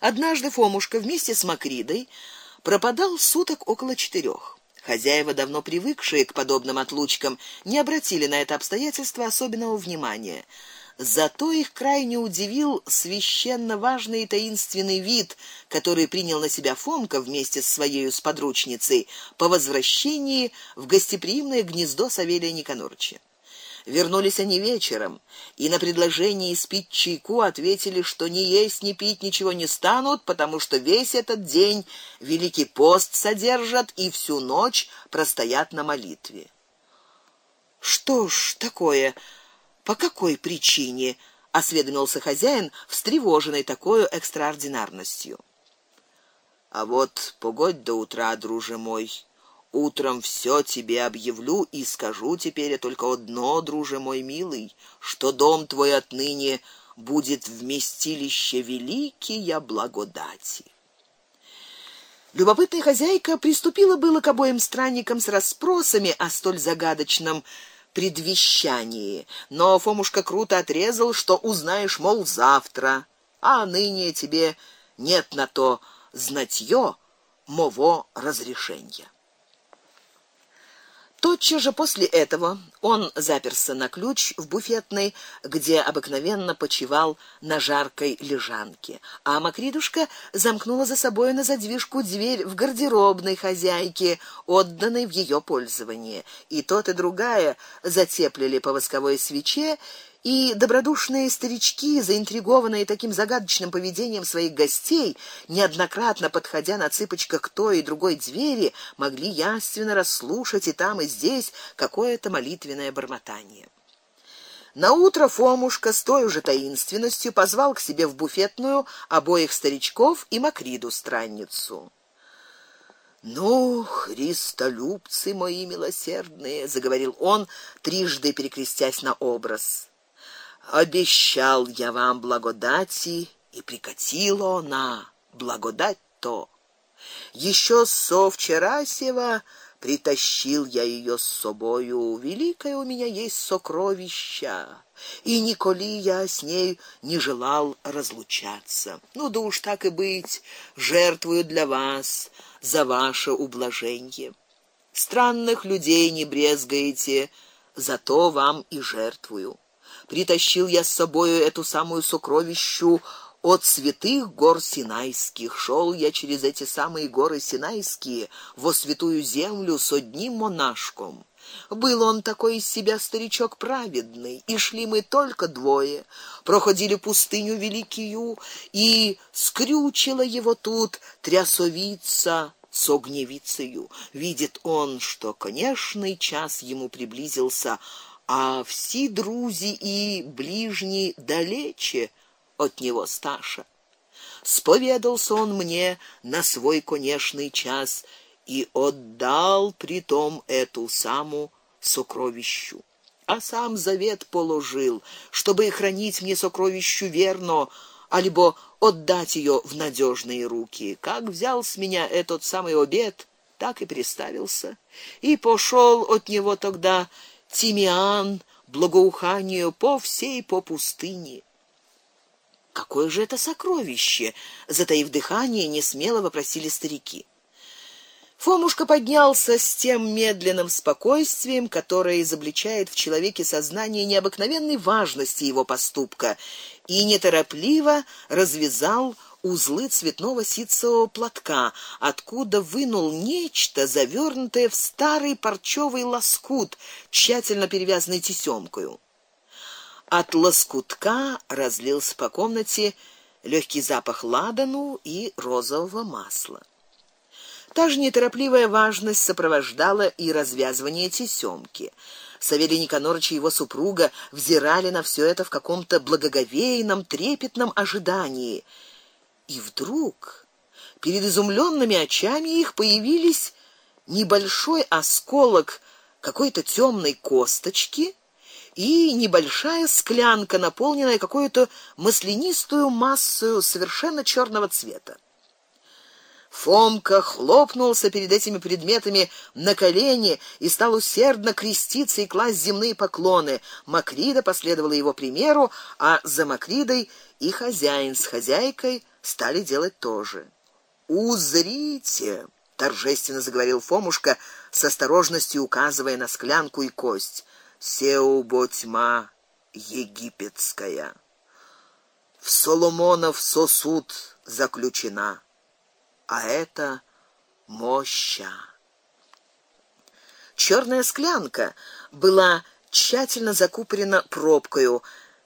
Однажды Фомушка вместе с Макридой пропадал суток около четырех. Хозяева, давно привыкшие к подобным отлучкам, не обратили на это обстоятельство особенного внимания. Зато их крайне удивил священно важный и таинственный вид, который принял на себя Фомка вместе с своей сподручницей по возвращении в гостеприимное гнездо Савелия Никанорча. Вернулись они вечером, и на предложение испить чайку ответили, что ни есть, ни пить ничего не станут, потому что весь этот день великий пост содержат и всю ночь простоят на молитве. Что ж такое? По какой причине? осведомился хозяин, встревоженный такой экстраординарностью. А вот погодь до утра, друже мой, Утром все тебе объявлю и скажу теперь только одно, друже мой милый, что дом твой отныне будет вместилище великие благодати. Любопытная хозяйка приступила было к обоим странникам с расспросами о столь загадочном предвещании, но Фомушка круто отрезал, что узнаешь, мол, завтра, а ныне тебе нет на то знатьё моего разрешения. Тотчас же после этого он заперся на ключ в буфетной, где обыкновенно почивал на жаркой лежанке, а Макридушка замкнула за собой на задвижку дверь в гардеробной хозяйки, отданной в ее пользование. И тот и другая затеплили по восковой свече и добродушные старички, заинтригованные таким загадочным поведением своих гостей, неоднократно подходя на цыпочках к той и другой двери, могли ясно расслушать и там, и здесь какое-то молитвенное бормотание. На утро Фомушка с той же таинственностью позвал к себе в буфетную обоих старичков и Макриду странницу. Ну, христолюбцы мои милосердные, заговорил он, трижды перекрестясь на образ. Обещал я вам благодати, и прикатила она, благодать то. Еще со вчерасего притащил я ее с собою. Великое у меня есть сокровище, и николи я с ней не желал разлучаться. Ну да уж так и быть, жертвую для вас за ваше ублажение. Странных людей не брезгаете, зато вам и жертвую притащил я с собою эту самую сокровищу от святых гор Синайских. Шел я через эти самые горы Синайские во святую землю с одним монашком. Был он такой из себя старичок праведный, и шли мы только двое. Проходили пустыню великую, и скрючила его тут трясовица с огневицею. Видит он, что конечный час ему приблизился, а все друзі и ближние далече от него Сташа. Споведался он мне на свой конечный час и отдал притом эту саму сокровищу. А сам завет положил, чтобы хранить мне сокровищу верно, альбо отдать ее в надежные руки. Как взял с меня этот самый обет, так и приставился, и пошел от него тогда тимиан, благоухание по всей по пустыне. Какое же это сокровище, затаив дыхание, не смело вопросили старики. Фомушка поднялся с тем медленным спокойствием, которое изобличает в человеке сознание необыкновенной важности его поступка, и неторопливо развязал узлы цветного ситцевого платка, откуда вынул нечто завернутое в старый парчевый лоскут, тщательно перевязанный тесёмкою. От лоскутка разлился по комнате легкий запах ладану и розового масла. Та же неторопливая важность сопровождала и развязывание тесёмки. Савелий Никанорович и его супруга взирали на все это в каком-то благоговейном, трепетном ожидании – и вдруг перед изумленными очами их появились небольшой осколок какой-то темной косточки и небольшая склянка, наполненная какой-то маслянистую массой совершенно черного цвета. Фомка хлопнулся перед этими предметами на колени и стал усердно креститься и класть земные поклоны. Макрида последовала его примеру, а за Макридой и хозяин с хозяйкой стали делать то же. "Узрите", торжественно заговорил Фомушка, с осторожностью указывая на склянку и кость. "Сеубо тьма египетская. В Соломонов сосуд заключена" а это моща. Черная склянка была тщательно закупорена пробкой,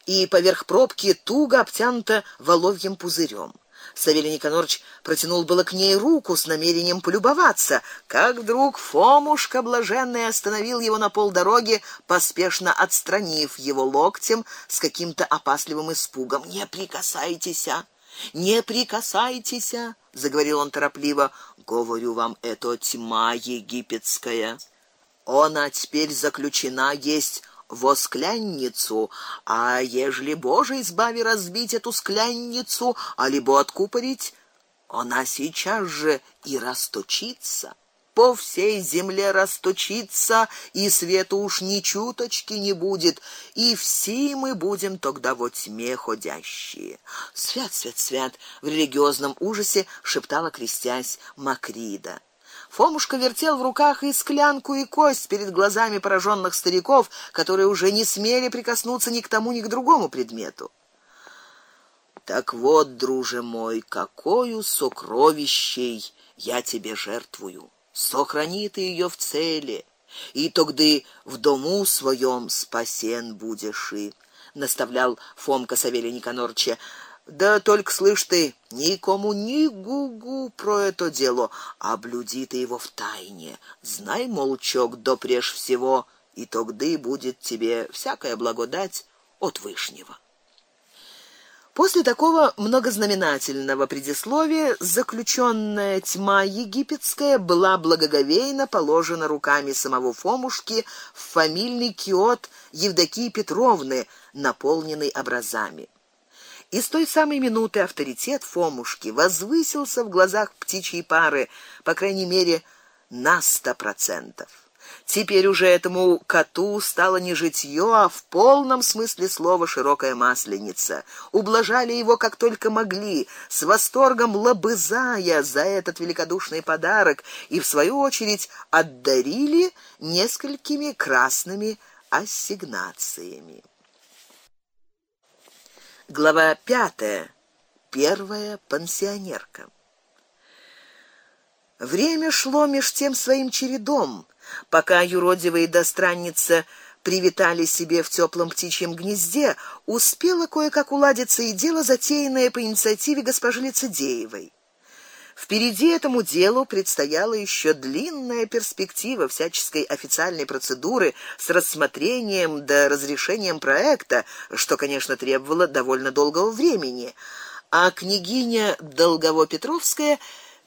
и поверх пробки туго обтянута воловьим пузырем. Савелий Никонорович протянул было к ней руку с намерением полюбоваться, как вдруг Фомушка блаженный остановил его на полдороги, поспешно отстранив его локтем с каким-то опасливым испугом: "Не прикасайтесь, а! Не прикасайтесь!" заговорил он торопливо. Говорю вам, это тьма египетская. Она теперь заключена есть во склянницу, а ежели Боже избави разбить эту склянницу, а либо откупорить, она сейчас же и расточится по всей земле расточится, и свету уж ни чуточки не будет, и все мы будем тогда во тьме ходящие. Свят, свят, свят, в религиозном ужасе шептала крестясь Макрида. Фомушка вертел в руках и склянку, и кость перед глазами пораженных стариков, которые уже не смели прикоснуться ни к тому, ни к другому предмету. Так вот, друже мой, какую сокровищей я тебе жертвую сохрани ты ее в цели, и тогда в дому своем спасен будешь и наставлял Фомка Савелий Никанорча. Да только слышь ты, никому ни гугу про это дело, а блюди ты его в тайне. Знай, молчок, до преж всего, и тогда будет тебе всякая благодать от Вышнего. После такого многознаменательного предисловия заключенная тьма египетская была благоговейно положена руками самого Фомушки в фамильный киот Евдокии Петровны, наполненный образами. И с той самой минуты авторитет Фомушки возвысился в глазах птичьей пары, по крайней мере, на сто процентов. Теперь уже этому коту стало не житьё, а в полном смысле слова широкая масленица. Ублажали его как только могли, с восторгом лобызая за этот великодушный подарок и в свою очередь отдарили несколькими красными ассигнациями. Глава пятая. Первая пансионерка. Время шло меж тем своим чередом пока юродивые достранница привитали себе в теплом птичьем гнезде, успела кое-как уладиться и дело затеянное по инициативе госпожи Лицедеевой. Впереди этому делу предстояла еще длинная перспектива всяческой официальной процедуры с рассмотрением да разрешением проекта, что, конечно, требовало довольно долгого времени. А княгиня Долгово-Петровская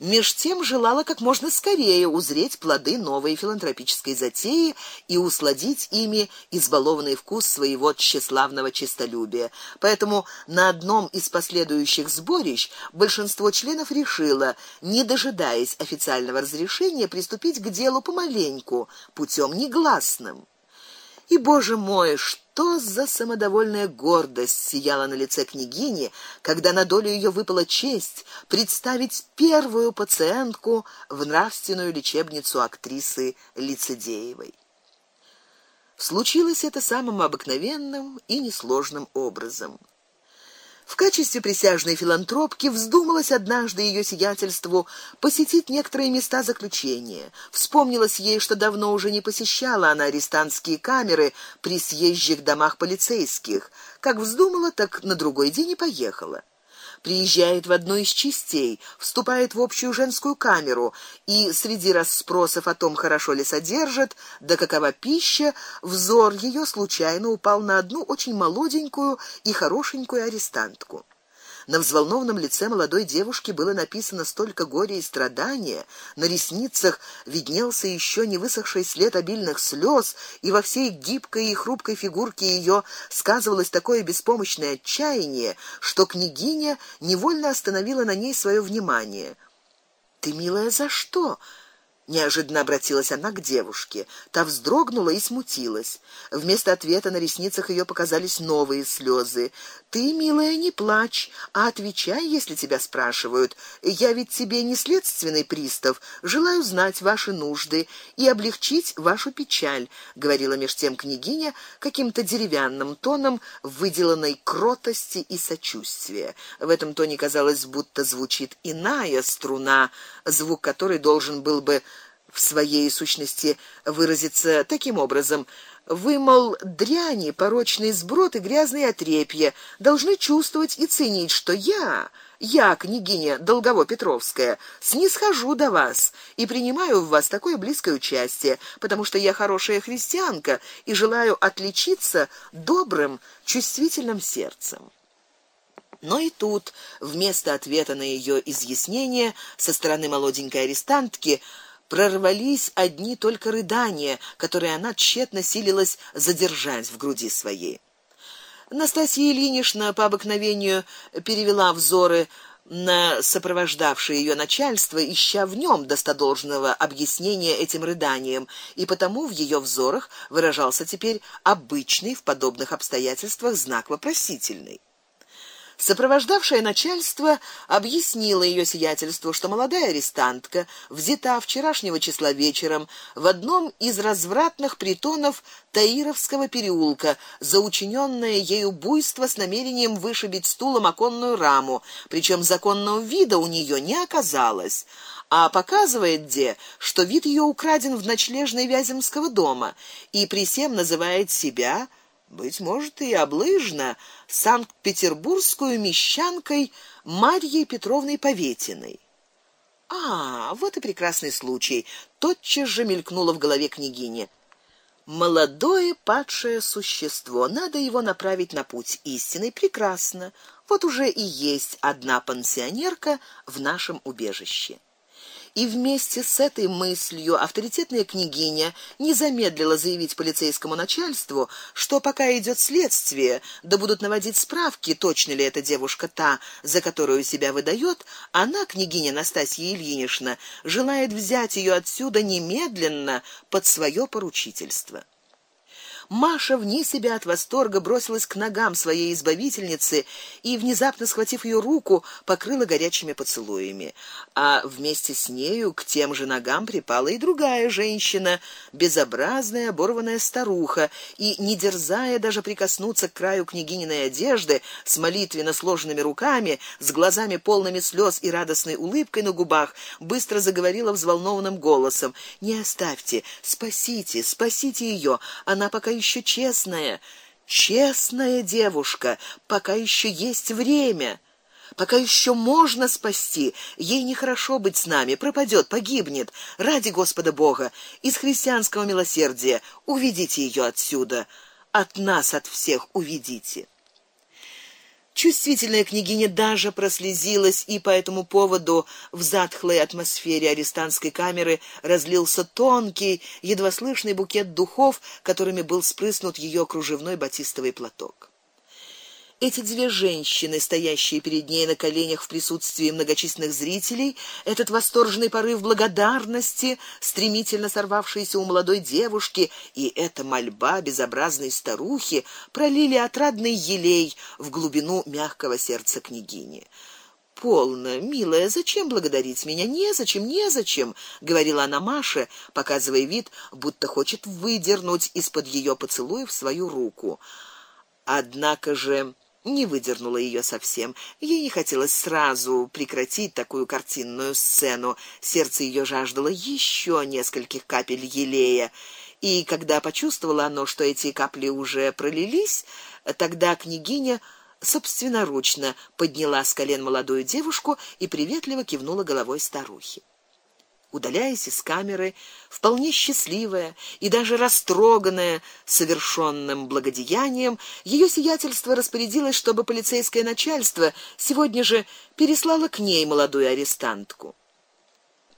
меж тем желала как можно скорее узреть плоды новой филантропической затеи и усладить ими избалованный вкус своего тщеславного честолюбия. Поэтому на одном из последующих сборищ большинство членов решило, не дожидаясь официального разрешения, приступить к делу помаленьку, путем негласным. И, боже мой, что за самодовольная гордость сияла на лице княгини, когда на долю ее выпала честь представить первую пациентку в нравственную лечебницу актрисы Лицедеевой. Случилось это самым обыкновенным и несложным образом. В качестве присяжной филантропки вздумалось однажды ее сиятельству посетить некоторые места заключения. Вспомнилось ей, что давно уже не посещала она арестантские камеры при съезжих домах полицейских. Как вздумала, так на другой день и поехала приезжает в одну из частей, вступает в общую женскую камеру и среди расспросов о том, хорошо ли содержат, да какова пища, взор ее случайно упал на одну очень молоденькую и хорошенькую арестантку. На взволнованном лице молодой девушки было написано столько горя и страдания, на ресницах виднелся еще не высохший след обильных слез, и во всей гибкой и хрупкой фигурке ее сказывалось такое беспомощное отчаяние, что княгиня невольно остановила на ней свое внимание. Ты, милая, за что? Неожиданно обратилась она к девушке. Та вздрогнула и смутилась. Вместо ответа на ресницах ее показались новые слезы. Ты, милая, не плачь, а отвечай, если тебя спрашивают. Я ведь тебе не следственный пристав, желаю знать ваши нужды и облегчить вашу печаль, говорила меж тем княгиня каким-то деревянным тоном выделанной кротости и сочувствия. В этом тоне казалось, будто звучит иная струна, звук которой должен был бы в своей сущности выразиться таким образом: вы, мол, дряни, порочный сброд и грязные отрепья, должны чувствовать и ценить, что я, я, княгиня Долгово-Петровская, снисхожу до вас и принимаю в вас такое близкое участие, потому что я хорошая христианка и желаю отличиться добрым, чувствительным сердцем. Но и тут, вместо ответа на ее изъяснение со стороны молоденькой арестантки, прорвались одни только рыдания, которые она тщетно силилась задержать в груди своей. Настасья Ильинична по обыкновению перевела взоры на сопровождавшее ее начальство, ища в нем достодолжного объяснения этим рыданиям, и потому в ее взорах выражался теперь обычный в подобных обстоятельствах знак вопросительный. Сопровождавшее начальство объяснило ее сиятельству, что молодая арестантка взята вчерашнего числа вечером в одном из развратных притонов Таировского переулка за учиненное ею буйство с намерением вышибить стулом оконную раму, причем законного вида у нее не оказалось а показывает где, что вид ее украден в ночлежной Вяземского дома, и при всем называет себя быть может и облыжно санкт-петербургскую мещанкой Марьей Петровной Поветиной. А, вот и прекрасный случай. Тотчас же мелькнуло в голове княгини. Молодое падшее существо, надо его направить на путь истинный, прекрасно. Вот уже и есть одна пансионерка в нашем убежище и вместе с этой мыслью авторитетная княгиня не замедлила заявить полицейскому начальству, что пока идет следствие, да будут наводить справки, точно ли эта девушка та, за которую себя выдает, она княгиня Настасья Ильинична желает взять ее отсюда немедленно под свое поручительство. Маша вне себя от восторга бросилась к ногам своей избавительницы и внезапно схватив ее руку, покрыла горячими поцелуями. А вместе с нею к тем же ногам припала и другая женщина, безобразная, оборванная старуха, и не дерзая даже прикоснуться к краю княгининой одежды, с молитвенно сложенными руками, с глазами полными слез и радостной улыбкой на губах, быстро заговорила взволнованным голосом: "Не оставьте, спасите, спасите ее, она пока еще честная, честная девушка, пока еще есть время. Пока еще можно спасти. Ей нехорошо быть с нами, пропадет, погибнет. Ради Господа Бога, из христианского милосердия уведите ее отсюда. От нас от всех уведите. Чувствительная княгиня даже прослезилась, и по этому поводу в затхлой атмосфере арестантской камеры разлился тонкий, едва слышный букет духов, которыми был спрыснут ее кружевной батистовый платок. Эти две женщины, стоящие перед ней на коленях в присутствии многочисленных зрителей, этот восторженный порыв благодарности, стремительно сорвавшийся у молодой девушки, и эта мольба безобразной старухи пролили отрадный елей в глубину мягкого сердца княгини. Полно, милая, зачем благодарить меня? Не зачем, не зачем, говорила она Маше, показывая вид, будто хочет выдернуть из-под ее поцелуев свою руку. Однако же не выдернула ее совсем. Ей не хотелось сразу прекратить такую картинную сцену. Сердце ее жаждало еще нескольких капель елея. И когда почувствовала оно, что эти капли уже пролились, тогда княгиня собственноручно подняла с колен молодую девушку и приветливо кивнула головой старухе. Удаляясь из камеры, вполне счастливая и даже растроганная совершенным благодеянием, ее сиятельство распорядилось, чтобы полицейское начальство сегодня же переслало к ней молодую арестантку.